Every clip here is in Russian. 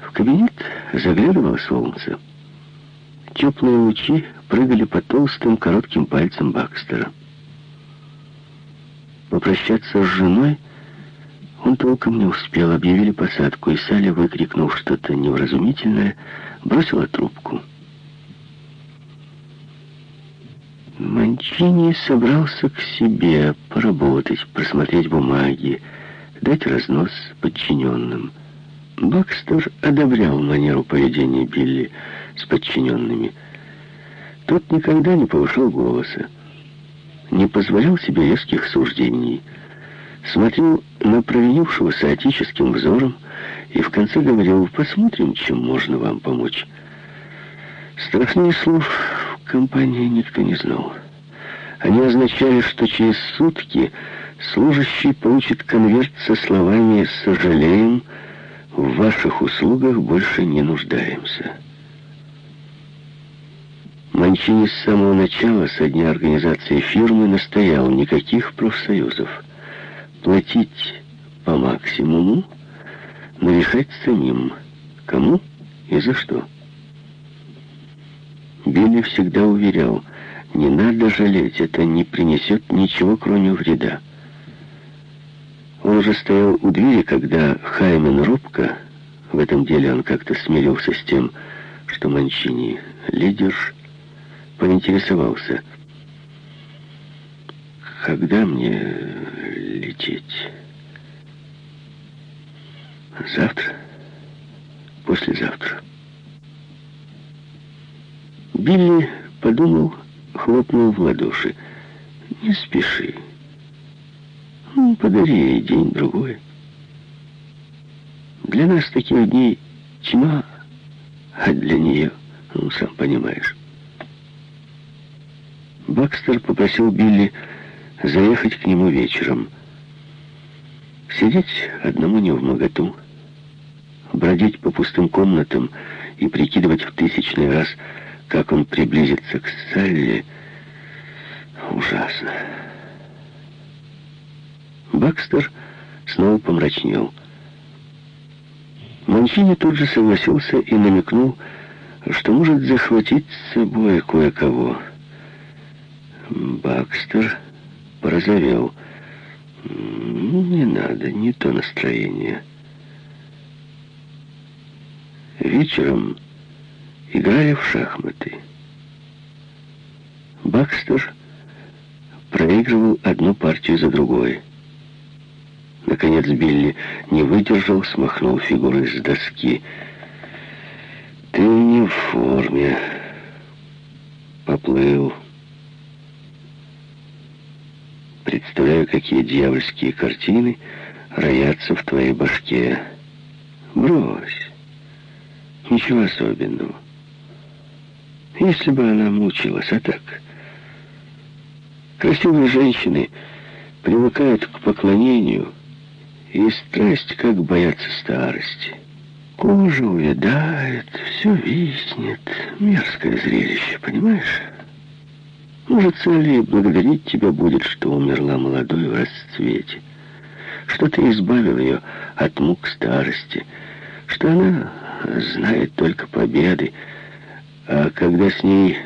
В кабинет заглядывало солнце. Теплые лучи прыгали по толстым коротким пальцам Бакстера. Попрощаться с женой он толком не успел. Объявили посадку, и Саля, выкрикнув что-то невразумительное, бросила трубку. Манчини собрался к себе поработать, просмотреть бумаги, дать разнос подчиненным. Бакстер одобрял манеру поведения Билли с подчиненными. Тот никогда не повышал голоса, не позволял себе резких суждений, смотрел на провинившегося отеческим взором и в конце говорил, посмотрим, чем можно вам помочь. Страшнее слов в компании никто не знал. Они означали, что через сутки служащий получит конверт со словами «Сожалеем», в ваших услугах больше не нуждаемся. Манчини с самого начала, со дня организации фирмы, настоял никаких профсоюзов. Платить по максимуму, но решать самим, кому и за что. Билли всегда уверял, не надо жалеть, это не принесет ничего, кроме вреда. Он уже стоял у двери, когда Хаймен робко, в этом деле он как-то смирился с тем, что Манчини лидерш, поинтересовался, когда мне лететь? Завтра? Послезавтра. Билли подумал, хлопнул в ладоши. Не спеши. Ну, подари ей день-другой. Для нас таких дней тьма, а для нее, ну, сам понимаешь. Бакстер попросил Билли заехать к нему вечером. Сидеть одному не в моготу, бродить по пустым комнатам и прикидывать в тысячный раз, как он приблизится к Салли, ужасно. Бакстер снова помрачнел. Манчини тут же согласился и намекнул, что может захватить с собой кое-кого. Бакстер порозовел. «Не надо, не то настроение». Вечером играли в шахматы. Бакстер проигрывал одну партию за другой. Наконец Билли не выдержал, смахнул фигуры с доски. «Ты не в форме. Поплыл». Представляю, какие дьявольские картины роятся в твоей башке. Брось. Ничего особенного. Если бы она мучилась, а так... Красивые женщины привыкают к поклонению, и страсть как боятся старости. Кожа увядает, все виснет. Мерзкое зрелище, понимаешь? Может, Салли благодарить тебя будет, что умерла молодой в расцвете, что ты избавил ее от мук старости, что она знает только победы, а когда с ней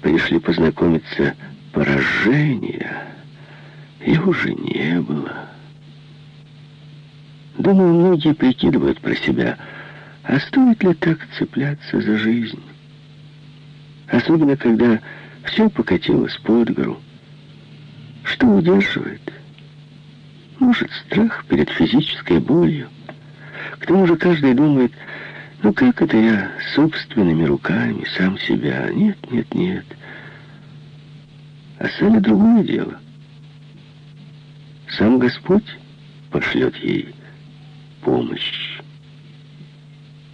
пришли познакомиться поражения, их уже не было. Думаю, многие прикидывают про себя, а стоит ли так цепляться за жизнь? Особенно, когда все покатилось под гору. Что удерживает? Может, страх перед физической болью? К тому же каждый думает, ну как это я собственными руками сам себя? Нет, нет, нет. А Саля другое дело. Сам Господь пошлет ей помощь.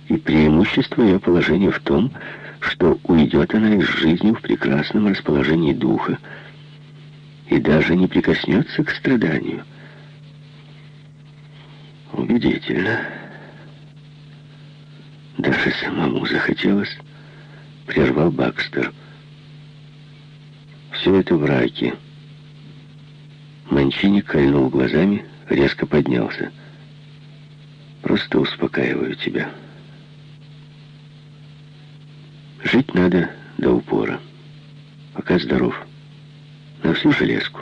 И преимущество ее положения в том, что уйдет она из жизни в прекрасном расположении духа и даже не прикоснется к страданию. Убедительно. Даже самому захотелось, прервал Бакстер. Все это враки. Манчини кольнул глазами, резко поднялся. Просто успокаиваю тебя. Жить надо до упора, пока здоров, на всю железку.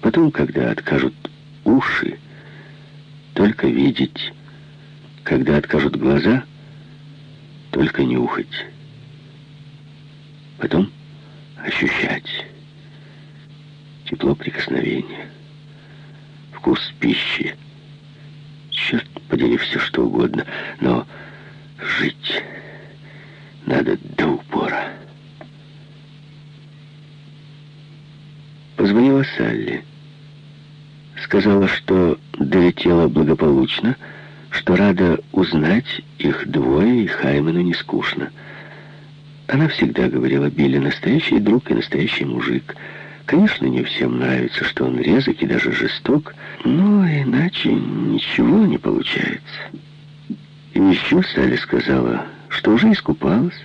Потом, когда откажут уши, только видеть, когда откажут глаза, только нюхать. Потом ощущать тепло прикосновения, вкус пищи. Черт подери, все что угодно, но жить надо до упора. Позвонила Салли. Сказала, что долетела благополучно, что рада узнать их двое, и Хаймену не скучно. Она всегда говорила Билли, настоящий друг и настоящий мужик. Конечно, не всем нравится, что он резок и даже жесток, но иначе ничего не получается. И еще Салли сказала, что уже искупалась,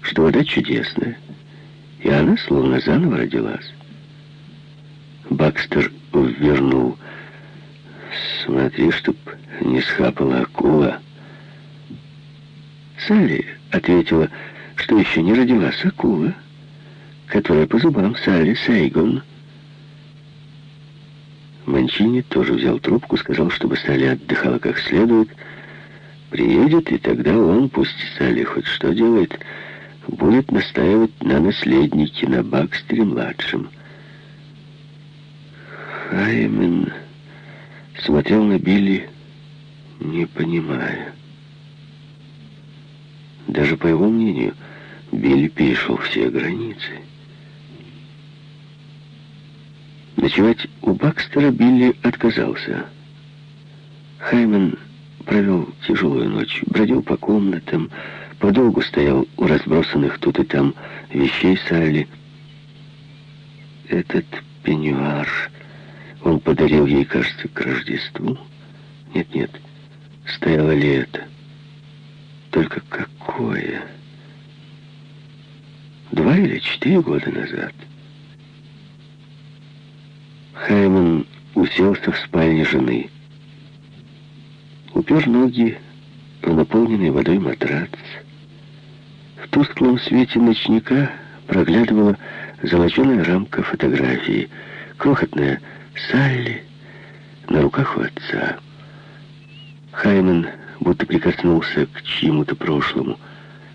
что вода чудесная, и она словно заново родилась. Бакстер вернул. «Смотри, чтоб не схапала акула». Салли ответила, что еще не родилась акула, которая по зубам Салли Сейгон. Манчини тоже взял трубку, сказал, чтобы Салли отдыхала как следует. Приедет, и тогда он, пусть Салли хоть что делает, будет настаивать на наследнике, на Бакстере-младшем. Хаймен смотрел на Билли, не понимая. Даже по его мнению, Билли перешел все границы. Ночевать у Бакстера Билли отказался. Хаймен провел тяжелую ночь, бродил по комнатам, подолгу стоял у разбросанных тут и там вещей Салли. Этот пеньюар он подарил ей, кажется, к Рождеству. Нет-нет, стояло ли это? Только какое? Два или четыре года назад. Хайман уселся в спальне жены. Упер ноги в наполненный водой матрац. В тусклом свете ночника проглядывала золоченая рамка фотографии, крохотная Салли на руках у отца. Хаймен будто прикоснулся к чьему-то прошлому.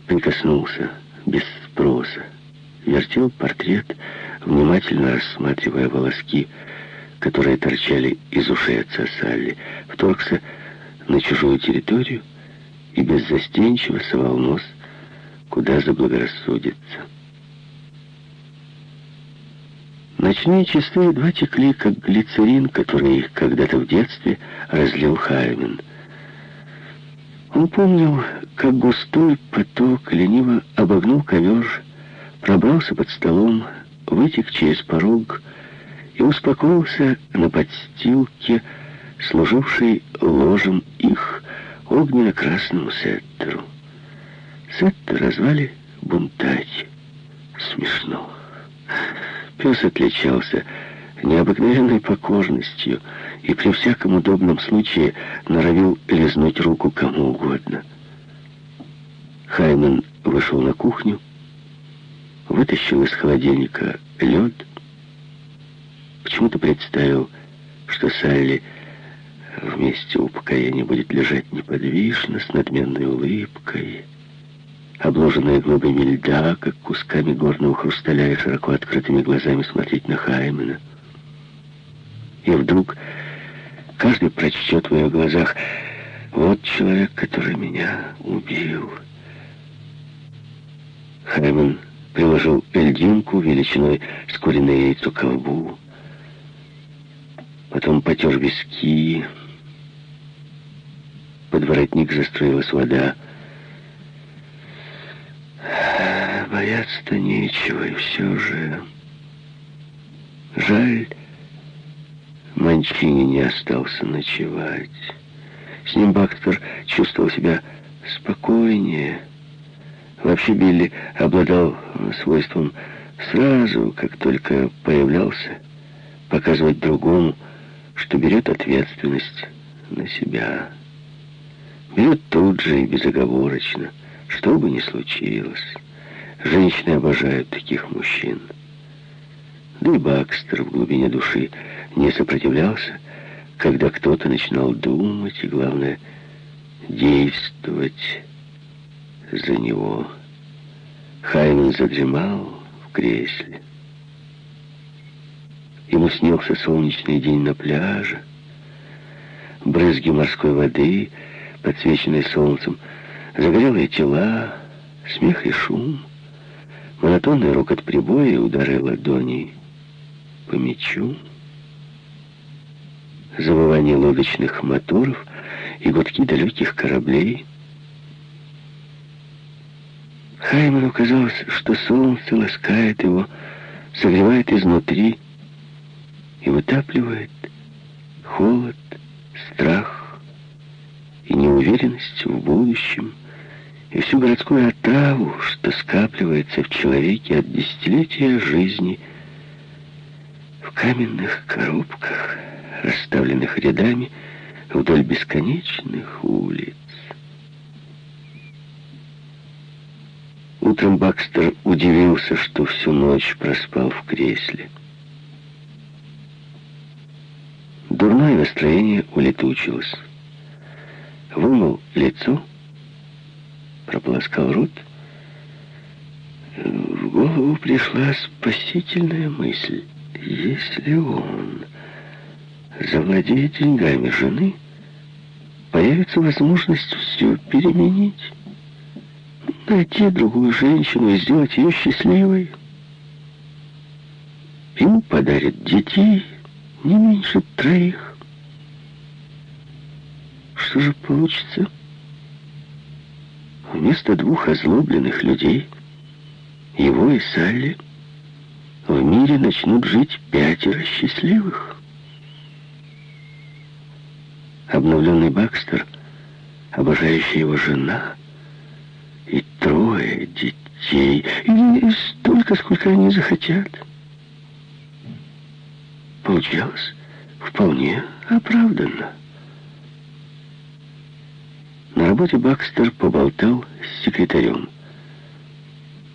Прикоснулся без спроса. Вертел портрет, внимательно рассматривая волоски, которые торчали из ушей отца Салли. Вторгся на чужую территорию и беззастенчиво совал нос, куда заблагорассудится. Ночные часы едва текли, как глицерин, который их когда-то в детстве разлил Хаймен. Он помнил, как густой поток лениво обогнул ковер, пробрался под столом, вытек через порог и успокоился на подстилке, служившей ложем их огненно-красному сеттеру. Сеттер развали бунтать. Смешно. Пес отличался необыкновенной покорностью и при всяком удобном случае норовил лизнуть руку кому угодно. Хаймен вышел на кухню, вытащил из холодильника лед, почему-то представил, что Салли вместе упокоения будет лежать неподвижно, с надменной улыбкой, обложенная глыбами льда, как кусками горного хрусталя, и широко открытыми глазами смотреть на Хаймена. И вдруг каждый прочтет в ее глазах «Вот человек, который меня убил». Хаймен приложил льдинку величиной с куриное яйцо к колбу, потом потер виски, под воротник застроилась вода, бояться-то нечего, и все же... Жаль, Манчини не остался ночевать. С ним Бактер чувствовал себя спокойнее. Вообще Билли обладал свойством сразу, как только появлялся, показывать другому, что берет ответственность на себя. Берет тут же и безоговорочно Что бы ни случилось, женщины обожают таких мужчин. Да и Бакстер в глубине души не сопротивлялся, когда кто-то начинал думать и, главное, действовать за него. Хаймен задремал в кресле. Ему снился солнечный день на пляже, брызги морской воды, подсвеченные солнцем, загорелые тела, смех и шум, монотонный рокот прибоя и удары ладоней по мячу, завывание лодочных моторов и гудки далеких кораблей. Хайману казалось, что солнце ласкает его, согревает изнутри и вытапливает холод, страх и неуверенность в будущем, и всю городскую отраву, что скапливается в человеке от десятилетия жизни – в каменных коробках, расставленных рядами вдоль бесконечных улиц. Утром Бакстер удивился, что всю ночь проспал в кресле. Дурное настроение улетучилось. Вымыл лицо, прополоскал рот. В голову пришла спасительная мысль. Если он завладеет деньгами жены, появится возможность все переменить. Найти другую женщину и сделать ее счастливой. Ему подарят детей не меньше троих. Что же получится? Вместо двух озлобленных людей, его и Салли, в мире начнут жить пятеро счастливых. Обновленный Бакстер, обожающая его жена и трое детей, или столько, сколько они захотят. Получалось вполне оправданно. На работе Бакстер поболтал с секретарем.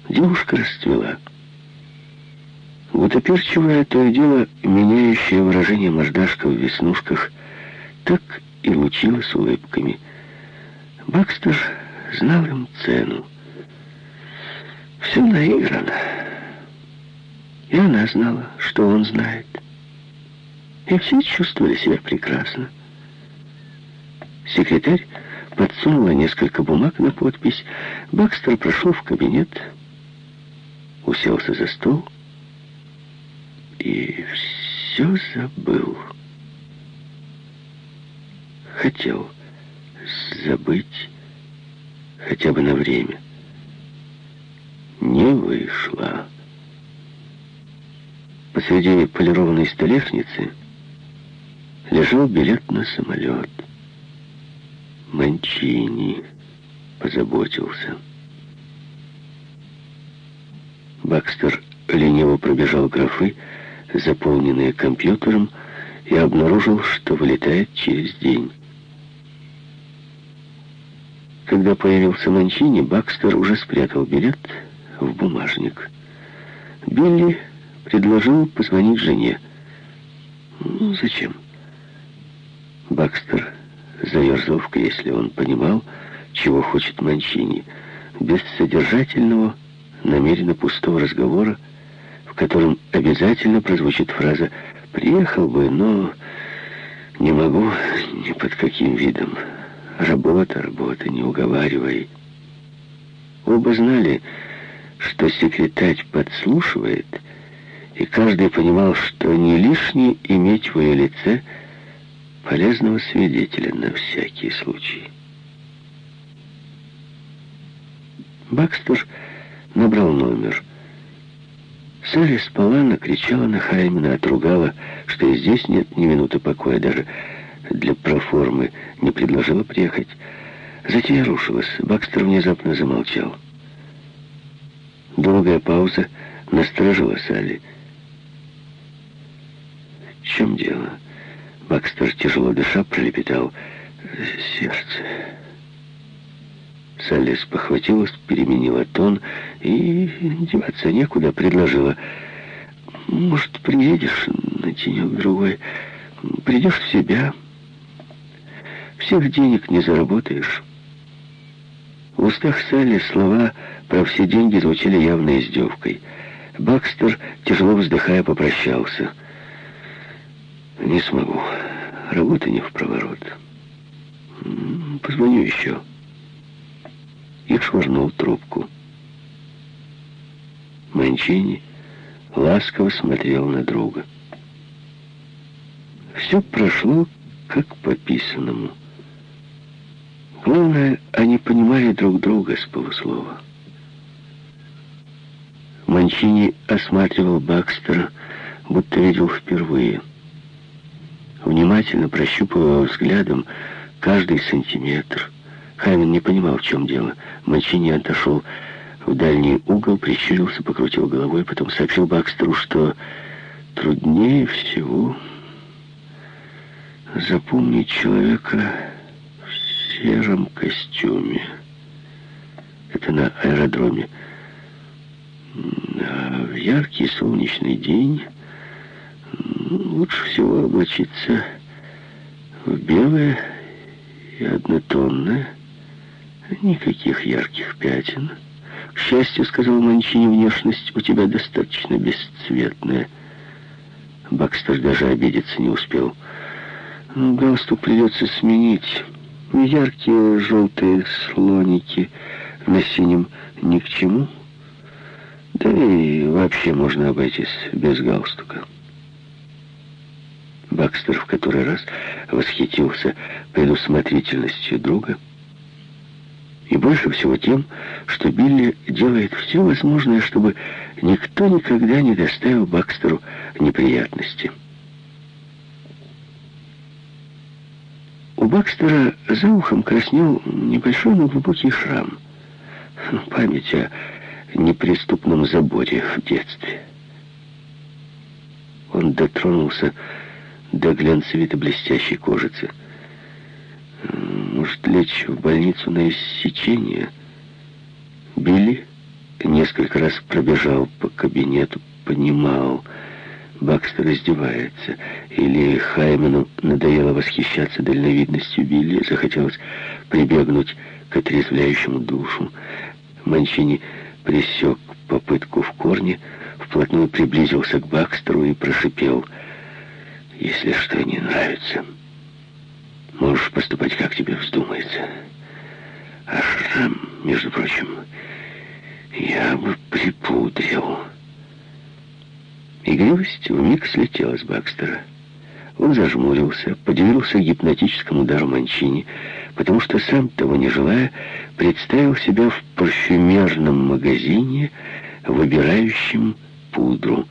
Девушка расцвела. Гутоперчивое то и дело, меняющее выражение мордашка в веснушках, так и лучилось улыбками. Бакстер знал им цену. Все наиграно. И она знала, что он знает. И все чувствовали себя прекрасно. Секретарь подсунула несколько бумаг на подпись. Бакстер прошел в кабинет, уселся за стол и все забыл. Хотел забыть хотя бы на время. Не вышло. Посреди полированной столешницы лежал билет на самолет. Манчини позаботился. Бакстер лениво пробежал графы, заполненные компьютером, и обнаружил, что вылетает через день. Когда появился Манчини, Бакстер уже спрятал билет в бумажник. Билли предложил позвонить жене. Ну, зачем? Бакстер заерзал в кресле. Он понимал, чего хочет Манчини. Без содержательного, намеренно пустого разговора котором обязательно прозвучит фраза «приехал бы, но не могу ни под каким видом. Работа, работа, не уговаривай». Оба знали, что секретарь подслушивает, и каждый понимал, что не лишне иметь в ее лице полезного свидетеля на всякий случай. Бакстер набрал номер — Салли спала, накричала на Хаймена, отругала, что и здесь нет ни минуты покоя, даже для проформы не предложила приехать. Затея рушилась. Бакстер внезапно замолчал. Долгая пауза насторожила Салли. «В чем дело?» Бакстер, тяжело дыша, пролепетал. «Сердце». Салли спохватилась, переменила тон и деваться некуда, предложила. «Может, приедешь на денек-другой, придешь в себя, всех денег не заработаешь». В устах Салли слова про все деньги звучали явной издевкой. Бакстер, тяжело вздыхая, попрощался. «Не смогу. Работа не в проворот. Позвоню еще» и швырнул трубку. Манчини ласково смотрел на друга. Все прошло как по писанному. Главное, они понимали друг друга с полуслова. Манчини осматривал Бакстера, будто видел впервые. Внимательно прощупывая взглядом каждый сантиметр, Хаймен не понимал, в чем дело. Манчини отошел в дальний угол, прищурился, покрутил головой, потом сообщил Бакстеру, что труднее всего запомнить человека в сером костюме. Это на аэродроме. А в яркий солнечный день лучше всего облачиться в белое и однотонное, Никаких ярких пятен. К счастью, сказал Манчини, внешность у тебя достаточно бесцветная. Бакстер даже обидеться не успел. Ну, галстук придется сменить. Яркие желтые слоники на синем ни к чему. Да и вообще можно обойтись без галстука. Бакстер в который раз восхитился предусмотрительностью друга и больше всего тем, что Билли делает все возможное, чтобы никто никогда не доставил Бакстеру неприятности. У Бакстера за ухом краснел небольшой, но глубокий шрам. Память о неприступном заборе в детстве. Он дотронулся до глянцевито-блестящей кожицы может лечь в больницу на иссечение. Билли несколько раз пробежал по кабинету, понимал, Бакстер издевается, или Хаймену надоело восхищаться дальновидностью Билли, захотелось прибегнуть к отрезвляющему душу. Манчини пресек попытку в корне, вплотную приблизился к Бакстеру и прошипел, «Если что не нравится...» Можешь поступать, как тебе вздумается. А шрам, между прочим, я бы припудрил. Игривость вмиг слетела с Бакстера. Он зажмурился, подивился гипнотическому удару Манчини, потому что, сам того не желая, представил себя в парфюмерном магазине, выбирающем пудру.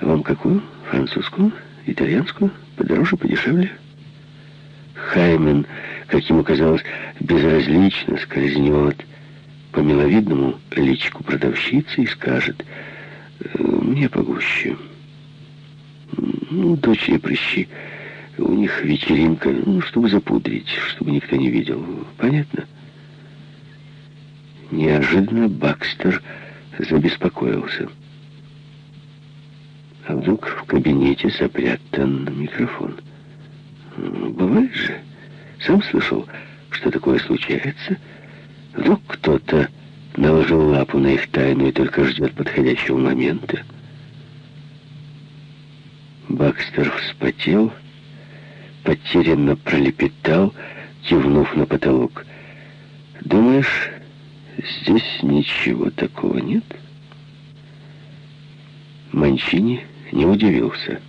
Вам какую? Французскую? Итальянскую? Подороже, подешевле? Хаймен, как ему казалось, безразлично скользнет по миловидному личику продавщицы и скажет «Э, «Мне погуще». Ну, дочери прыщи. У них вечеринка, ну, чтобы запудрить, чтобы никто не видел. Понятно? Неожиданно Бакстер забеспокоился. А вдруг в кабинете запрятан микрофон? Бывает же. Сам слышал, что такое случается. Вдруг кто-то наложил лапу на их тайну и только ждет подходящего момента. Бакстер вспотел, потерянно пролепетал, кивнув на потолок. «Думаешь, здесь ничего такого нет?» Манчини не удивился.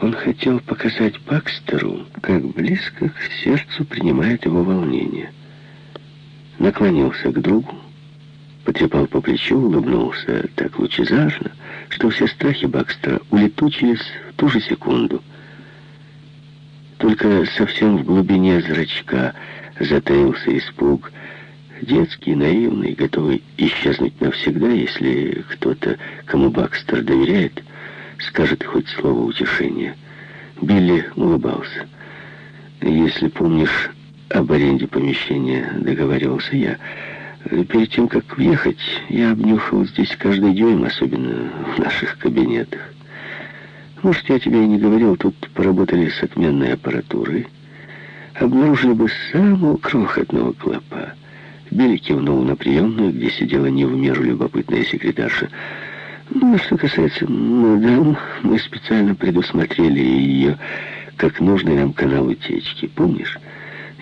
Он хотел показать Бакстеру, как близко к сердцу принимает его волнение. Наклонился к другу, потрепал по плечу, улыбнулся так лучезарно, что все страхи Бакстера улетучились в ту же секунду. Только совсем в глубине зрачка затаился испуг, детский, наивный, готовый исчезнуть навсегда, если кто-то, кому Бакстер доверяет, скажет хоть слово утешения. Билли улыбался. Если помнишь, об аренде помещения договаривался я. Перед тем, как въехать, я обнюхал здесь каждый дюйм, особенно в наших кабинетах. Может, я тебе и не говорил, тут поработали с отменной аппаратурой. Обнаружили бы самого крохотного клопа. Билли кивнул на приемную, где сидела не в меру любопытная секретарша. Ну, что касается мадам, мы специально предусмотрели ее как нужный нам канал утечки. Помнишь?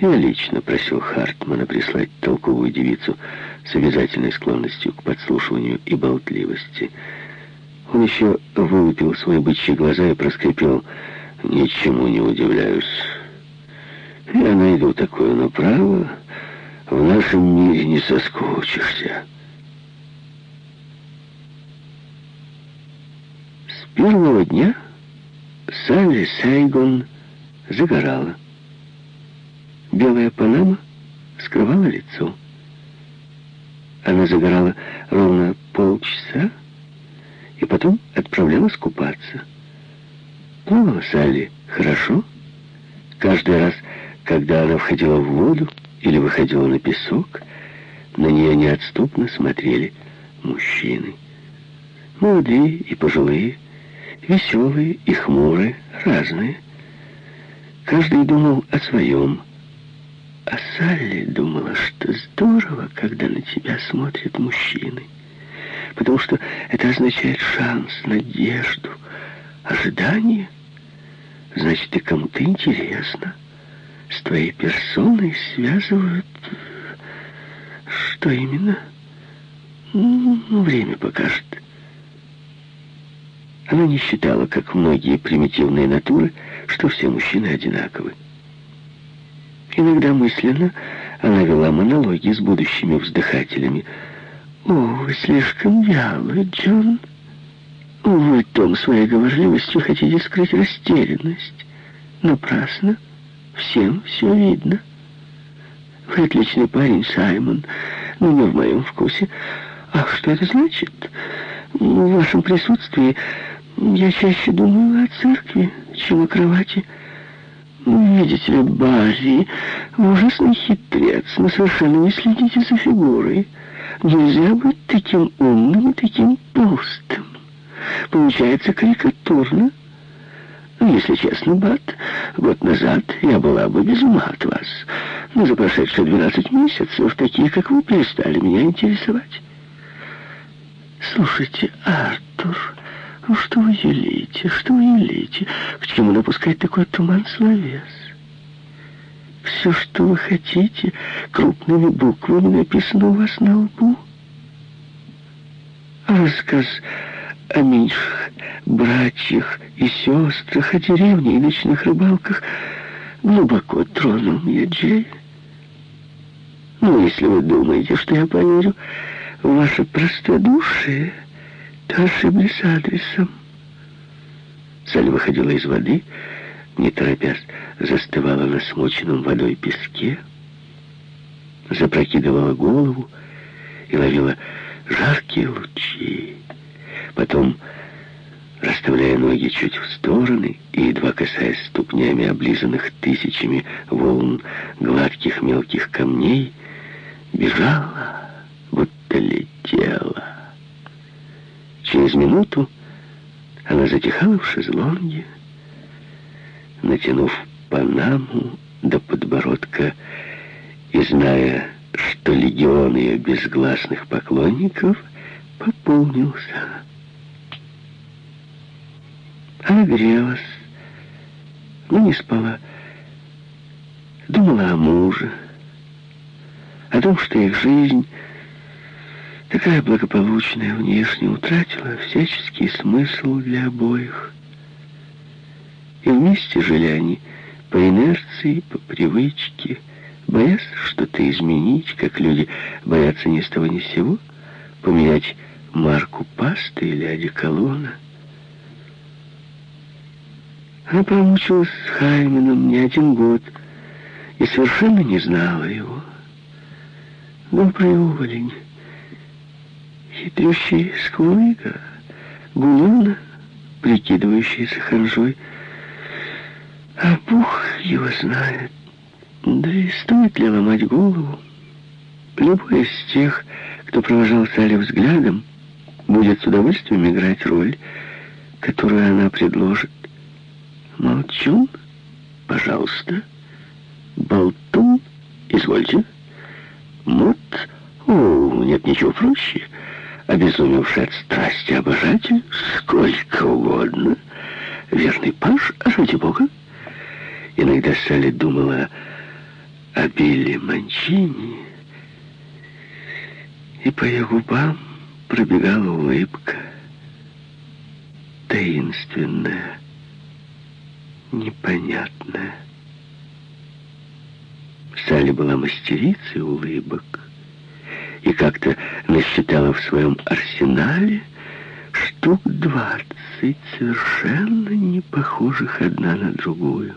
Я лично просил Хартмана прислать толковую девицу с обязательной склонностью к подслушиванию и болтливости. Он еще вылупил свои бычьи глаза и проскрипел «Ничему не удивляюсь. Я найду такое направо. В нашем мире не соскучишься». С первого дня Салли Сайгон загорала. Белая панама скрывала лицо. Она загорала ровно полчаса и потом отправлялась купаться. Плавала Салли хорошо. Каждый раз, когда она входила в воду или выходила на песок, на нее неотступно смотрели мужчины. Молодые и пожилые, веселые и хмурые, разные. Каждый думал о своем, а Салли думала, что здорово, когда на тебя смотрят мужчины. Потому что это означает шанс, надежду, ожидание. Значит, и кому-то интересно. С твоей персоной связывают... Что именно? Ну, время покажет. Она не считала, как многие примитивные натуры, что все мужчины одинаковы. Иногда мысленно она вела монологи с будущими вздыхателями. «О, вы слишком вялы, Джон. Вы том своей говорливостью хотите скрыть растерянность. Напрасно. Всем все видно. Вы отличный парень, Саймон, но не в моем вкусе. А что это значит? В вашем присутствии я чаще думаю о церкви, чем о кровати». Видите ли, Барри, ужасный хитрец, но совершенно не следите за фигурой. Нельзя быть таким умным и таким толстым. Получается карикатурно. Ну, если честно, Бат, год назад я была бы без ума от вас. Но за прошедшие 12 месяцев такие, как вы, перестали меня интересовать. Слушайте, Артур, ну что вы юлите, что вы юлите? К чему напускать такой туман словес? Все, что вы хотите, крупными буквами написано у вас на лбу. Рассказ о меньших братьях и сестрах, о деревне и ночных рыбалках глубоко тронул меня, Джей. Ну, если вы думаете, что я поверю в ваше простодушие ошиблись адресом. Саль выходила из воды, не торопясь, застывала на смоченном водой песке, запрокидывала голову и ловила жаркие лучи. Потом, расставляя ноги чуть в стороны и едва касаясь ступнями облизанных тысячами волн гладких мелких камней, бежала, будто летела. Через минуту она затихала в шезлонге, натянув панаму до подбородка и зная, что легион ее безгласных поклонников пополнился. Она грелась, но не спала. Думала о муже, о том, что их жизнь такая благополучная внешне, утратила всяческий смысл для обоих. И вместе жили они по инерции, по привычке, боясь что-то изменить, как люди боятся ни с того ни с сего, поменять марку пасты или одеколона. Она промучилась с Хайменом не один год и совершенно не знала его. Добрый уволень хитрющий сквойка, гунона, прикидывающийся ханжой. А Бог его знает. Да и стоит ли ломать голову? Любой из тех, кто провожал Салли взглядом, будет с удовольствием играть роль, которую она предложит. Молчун? Пожалуйста. Болтун? Извольте. Мот? О, нет ничего проще. Обезумевший от страсти обожатель? Сколько угодно. Верный паш? А ради бога? Иногда Салли думала о Билли Манчини, и по ее губам пробегала улыбка, таинственная, непонятная. Салли была мастерицей улыбок и как-то насчитала в своем арсенале штук двадцать, совершенно не похожих одна на другую.